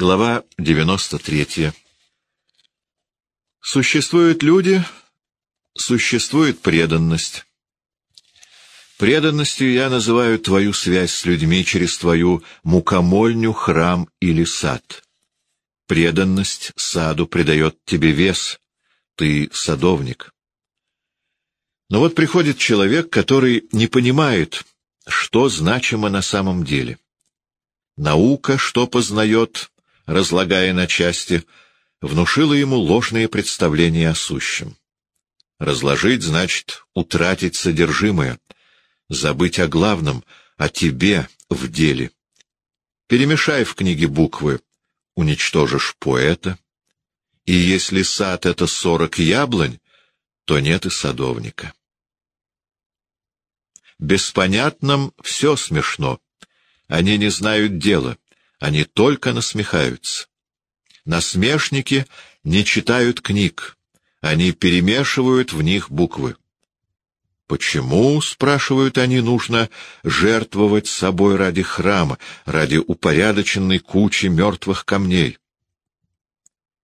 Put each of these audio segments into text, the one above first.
Глава 93. Существуют люди, существует преданность. Преданностью я называю твою связь с людьми через твою мукомольню, храм или сад. Преданность саду придает тебе вес, ты садовник. Но вот приходит человек, который не понимает, что значимо на самом деле. Наука, что познает, разлагая на части, внушила ему ложные представления о сущем. Разложить значит утратить содержимое, забыть о главном, о тебе в деле. Перемешай в книге буквы, уничтожишь поэта, и если сад — это сорок яблонь, то нет и садовника. Беспонятным все смешно. Они не знают дела, они только насмехаются. Насмешники не читают книг, они перемешивают в них буквы. Почему, спрашивают они, нужно жертвовать собой ради храма, ради упорядоченной кучи мертвых камней?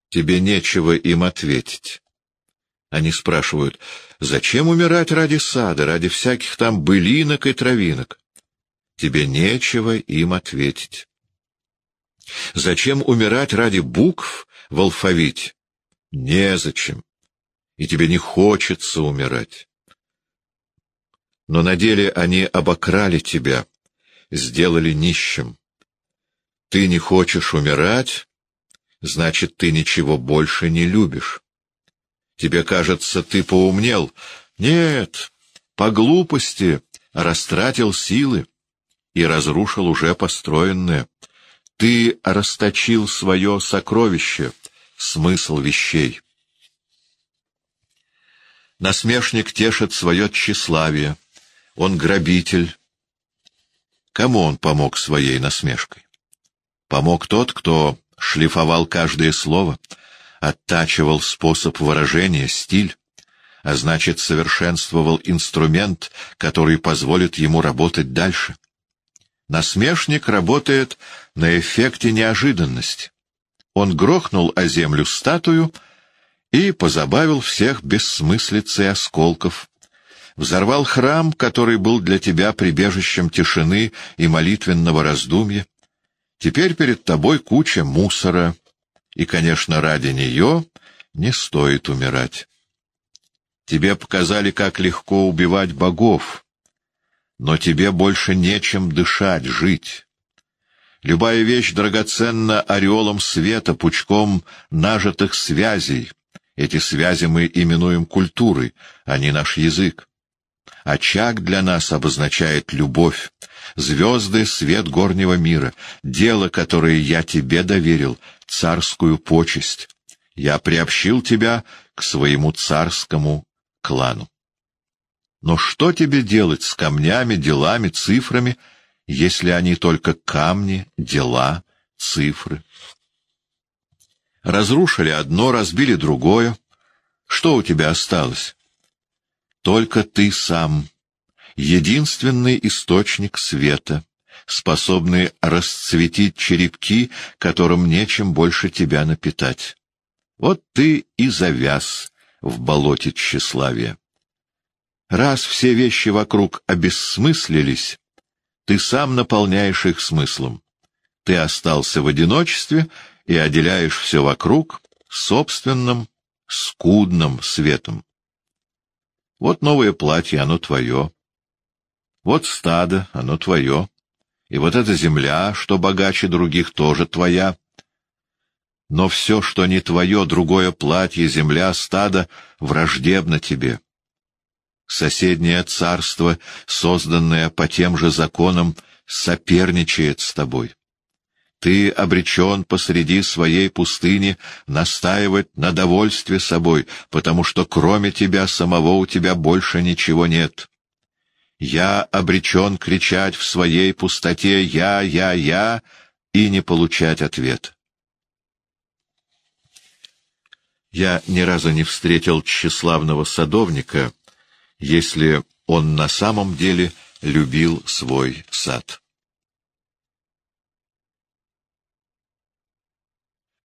Тебе нечего им ответить. Они спрашивают, зачем умирать ради сада, ради всяких там былинок и травинок? Тебе нечего им ответить. Зачем умирать ради букв в алфавите? Незачем. И тебе не хочется умирать. Но на деле они обокрали тебя, сделали нищим. Ты не хочешь умирать, значит, ты ничего больше не любишь. Тебе кажется, ты поумнел. Нет, по глупости растратил силы и разрушил уже построенное. Ты расточил свое сокровище, смысл вещей. Насмешник тешит свое тщеславие. Он грабитель. Кому он помог своей насмешкой? Помог тот, кто шлифовал каждое слово, оттачивал способ выражения, стиль, а значит, совершенствовал инструмент, который позволит ему работать дальше. Насмешник работает на эффекте неожиданности. Он грохнул о землю статую и позабавил всех бессмыслицей осколков. Взорвал храм, который был для тебя прибежищем тишины и молитвенного раздумья. Теперь перед тобой куча мусора, и, конечно, ради нее не стоит умирать. Тебе показали, как легко убивать богов, но тебе больше нечем дышать, жить. Любая вещь драгоценна ореолом света, пучком нажитых связей. Эти связи мы именуем культурой, а не наш язык. Очаг для нас обозначает любовь, звезды — свет горнего мира, дело, которое я тебе доверил, царскую почесть. Я приобщил тебя к своему царскому клану. Но что тебе делать с камнями, делами, цифрами, если они только камни, дела, цифры? Разрушили одно, разбили другое. Что у тебя осталось? Только ты сам, единственный источник света, способный расцветить черепки, которым нечем больше тебя напитать. Вот ты и завяз в болоте тщеславия. Раз все вещи вокруг обессмыслились, ты сам наполняешь их смыслом. Ты остался в одиночестве и отделяешь все вокруг собственным скудным светом. Вот новое платье, оно твое. Вот стадо, оно твое. И вот эта земля, что богаче других, тоже твоя. Но все, что не твое, другое платье, земля, стадо, враждебно тебе. Соседнее царство, созданное по тем же законам, соперничает с тобой. Ты обречен посреди своей пустыни настаивать на довольстве собой, потому что кроме тебя самого у тебя больше ничего нет. Я обречен кричать в своей пустоте «Я, я, я» и не получать ответ. Я ни разу не встретил тщеславного садовника, если он на самом деле любил свой сад.